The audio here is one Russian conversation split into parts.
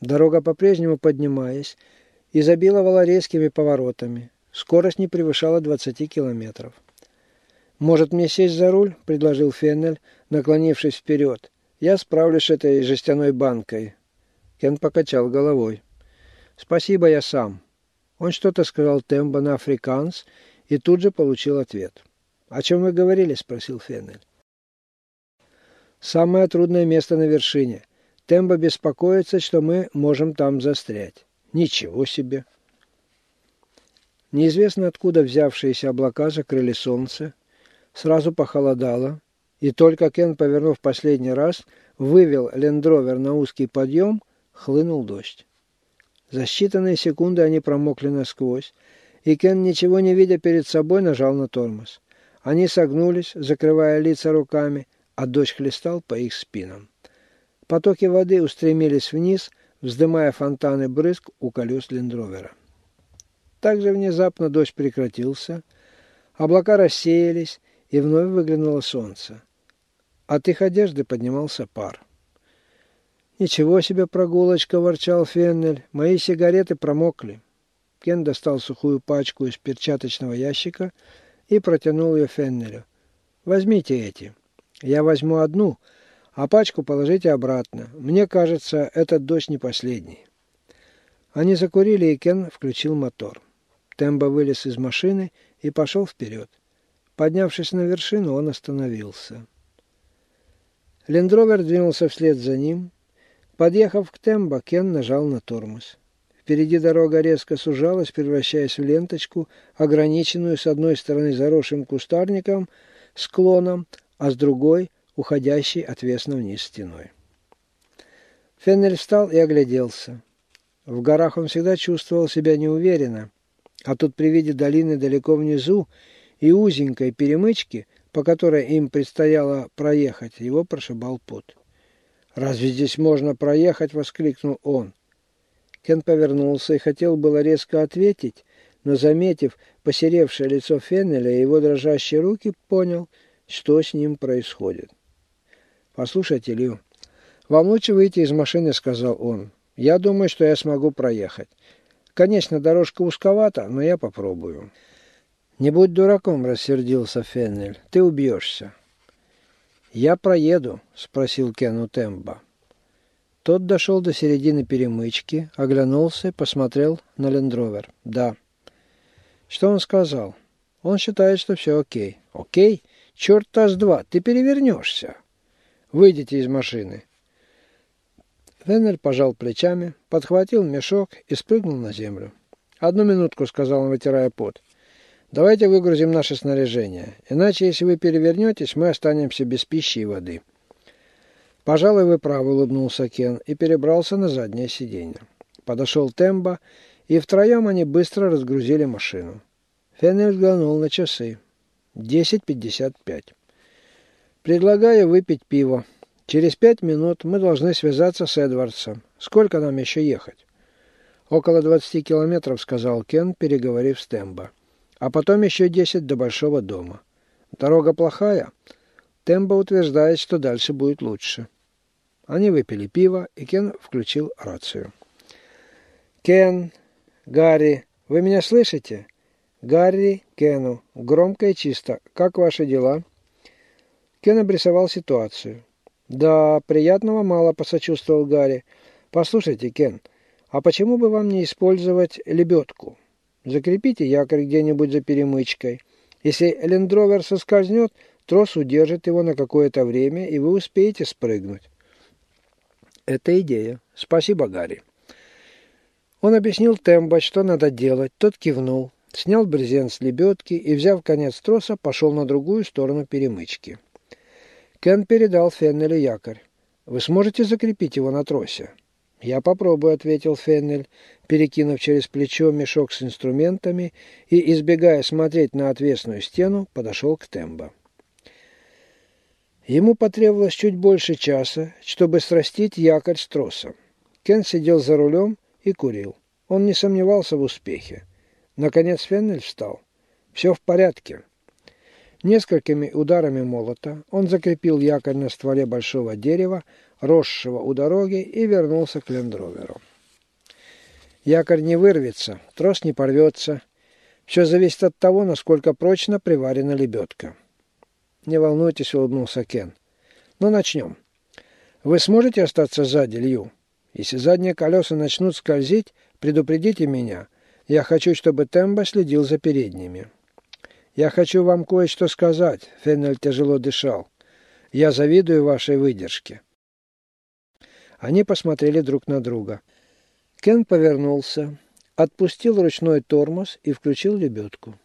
Дорога по-прежнему поднимаясь, изобиловала резкими поворотами. Скорость не превышала 20 километров. «Может, мне сесть за руль?» – предложил Феннель, наклонившись вперед. «Я справлюсь с этой жестяной банкой». Кен покачал головой. «Спасибо, я сам». Он что-то сказал Тембо на африканс и тут же получил ответ. «О чем вы говорили?» – спросил Феннель. «Самое трудное место на вершине. Тембо беспокоится, что мы можем там застрять». «Ничего себе!» Неизвестно откуда взявшиеся облака закрыли солнце, Сразу похолодало, и только Кен, повернув последний раз, вывел лендровер на узкий подъем, хлынул дождь. За считанные секунды они промокли насквозь, и Кен, ничего не видя перед собой, нажал на тормоз. Они согнулись, закрывая лица руками, а дождь хлестал по их спинам. Потоки воды устремились вниз, вздымая фонтаны брызг у колес лендровера. Также внезапно дождь прекратился, облака рассеялись, и вновь выглянуло солнце. От их одежды поднимался пар. «Ничего себе прогулочка!» – ворчал Феннель. «Мои сигареты промокли». Кен достал сухую пачку из перчаточного ящика и протянул ее Феннелю. «Возьмите эти. Я возьму одну, а пачку положите обратно. Мне кажется, этот дождь не последний». Они закурили, и Кен включил мотор. Тембо вылез из машины и пошел вперед. Поднявшись на вершину, он остановился. Лендровер двинулся вслед за ним. Подъехав к Тембо, Кен нажал на тормоз. Впереди дорога резко сужалась, превращаясь в ленточку, ограниченную с одной стороны заросшим кустарником, склоном, а с другой – уходящей отвесно вниз стеной. Феннель встал и огляделся. В горах он всегда чувствовал себя неуверенно, а тут при виде долины далеко внизу и узенькой перемычки, по которой им предстояло проехать, его прошибал пот. «Разве здесь можно проехать?» — воскликнул он. Кен повернулся и хотел было резко ответить, но, заметив посеревшее лицо Феннеля и его дрожащие руки, понял, что с ним происходит. «Послушайте, Лю, вам лучше выйти из машины», — сказал он. «Я думаю, что я смогу проехать. Конечно, дорожка узковата, но я попробую». «Не будь дураком», — рассердился Феннель. «Ты убьешься». «Я проеду», — спросил Кену Темба. Тот дошел до середины перемычки, оглянулся и посмотрел на лендровер. «Да». «Что он сказал?» «Он считает, что все окей». «Окей? Черт таз два, ты перевернешься». «Выйдите из машины». Феннель пожал плечами, подхватил мешок и спрыгнул на землю. «Одну минутку», — сказал он, вытирая пот. Давайте выгрузим наше снаряжение. Иначе, если вы перевернетесь, мы останемся без пищи и воды. Пожалуй, вы правы, улыбнулся Кен и перебрался на заднее сиденье. Подошел Тембо, и втроем они быстро разгрузили машину. Феннель взглянул на часы. 10.55. Предлагаю выпить пиво. Через пять минут мы должны связаться с Эдвардсом. Сколько нам еще ехать? Около 20 километров, сказал Кен, переговорив с Тембо а потом еще десять до Большого дома. Дорога плохая. Тембо утверждает, что дальше будет лучше. Они выпили пиво, и Кен включил рацию. «Кен, Гарри, вы меня слышите?» «Гарри, Кену, громко и чисто. Как ваши дела?» Кен обрисовал ситуацию. «Да, приятного мало», — посочувствовал Гарри. «Послушайте, Кен, а почему бы вам не использовать лебедку?» Закрепите якорь где-нибудь за перемычкой. Если лендровер соскользнет, трос удержит его на какое-то время, и вы успеете спрыгнуть. Это идея. Спасибо, Гарри. Он объяснил Тембо, что надо делать. Тот кивнул, снял брезент с лебедки и, взяв конец троса, пошел на другую сторону перемычки. Кен передал Феннелю якорь. «Вы сможете закрепить его на тросе?» «Я попробую», — ответил Феннель, перекинув через плечо мешок с инструментами и, избегая смотреть на отвесную стену, подошел к Тембо. Ему потребовалось чуть больше часа, чтобы срастить якорь с тросом. Кен сидел за рулем и курил. Он не сомневался в успехе. Наконец Феннель встал. «Все в порядке». Несколькими ударами молота он закрепил якорь на стволе большого дерева, росшего у дороги, и вернулся к лендроверу. Якорь не вырвется, трос не порвется. Все зависит от того, насколько прочно приварена лебедка. Не волнуйтесь, улыбнулся Кен. Ну, начнем. Вы сможете остаться сзади, Лью? Если задние колеса начнут скользить, предупредите меня. Я хочу, чтобы Тембо следил за передними. «Я хочу вам кое-что сказать», — Феннель тяжело дышал. «Я завидую вашей выдержке». Они посмотрели друг на друга. Кен повернулся, отпустил ручной тормоз и включил лебедку.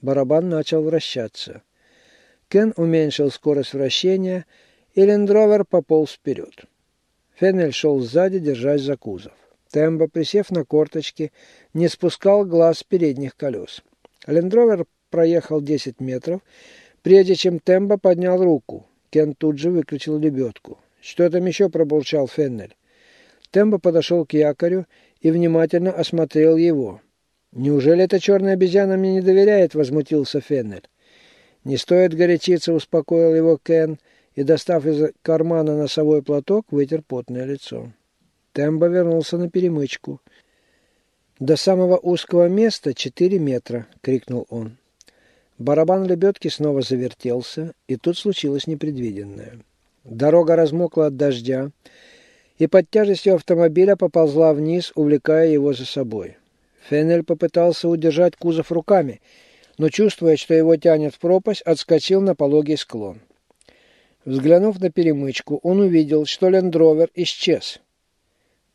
Барабан начал вращаться. Кен уменьшил скорость вращения, и лендровер пополз вперед. Феннель шел сзади, держась за кузов. Тембо, присев на корточки, не спускал глаз с передних колес. Лендровер проехал 10 метров, прежде чем Тембо поднял руку. Кен тут же выключил лебедку. «Что там еще?» – пробурчал Феннель. Тембо подошел к якорю и внимательно осмотрел его. «Неужели эта черная обезьяна мне не доверяет?» – возмутился Феннель. «Не стоит горячиться», – успокоил его Кен и, достав из кармана носовой платок, вытер потное лицо. Тембо вернулся на перемычку. «До самого узкого места четыре метра!» — крикнул он. Барабан лебедки снова завертелся, и тут случилось непредвиденное. Дорога размокла от дождя, и под тяжестью автомобиля поползла вниз, увлекая его за собой. Феннель попытался удержать кузов руками, но, чувствуя, что его тянет в пропасть, отскочил на пологий склон. Взглянув на перемычку, он увидел, что лендровер исчез.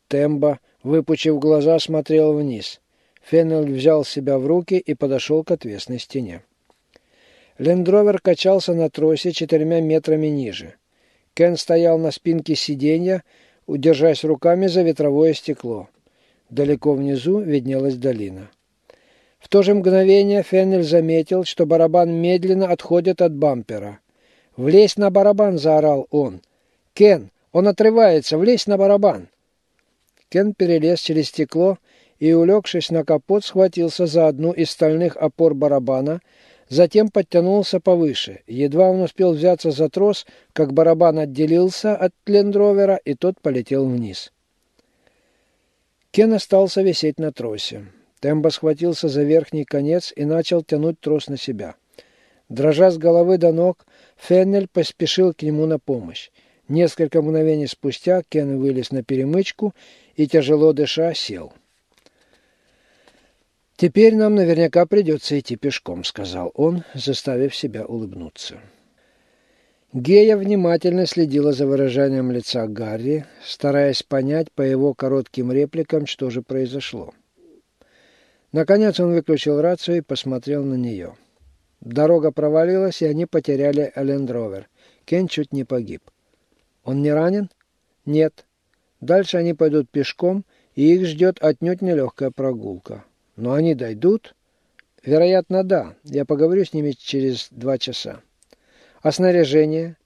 Тембо, выпучив глаза, смотрел вниз. Феннель взял себя в руки и подошел к отвесной стене. Лендровер качался на тросе четырьмя метрами ниже. Кен стоял на спинке сиденья, удержась руками за ветровое стекло. Далеко внизу виднелась долина. В то же мгновение Феннель заметил, что барабан медленно отходит от бампера. «Влезь на барабан!» – заорал он. «Кен, он отрывается! Влезь на барабан!» Кен перелез через стекло и, улегшись на капот, схватился за одну из стальных опор барабана – Затем подтянулся повыше. Едва он успел взяться за трос, как барабан отделился от лендровера, и тот полетел вниз. Кен остался висеть на тросе. Тембо схватился за верхний конец и начал тянуть трос на себя. Дрожа с головы до ног, Феннель поспешил к нему на помощь. Несколько мгновений спустя Кен вылез на перемычку и, тяжело дыша, сел. «Теперь нам наверняка придется идти пешком», — сказал он, заставив себя улыбнуться. Гея внимательно следила за выражением лица Гарри, стараясь понять по его коротким репликам, что же произошло. Наконец он выключил рацию и посмотрел на нее. Дорога провалилась, и они потеряли Элендровер. Кен чуть не погиб. «Он не ранен?» «Нет. Дальше они пойдут пешком, и их ждет отнюдь нелегкая прогулка. Но они дойдут? Вероятно, да. Я поговорю с ними через два часа. А снаряжение?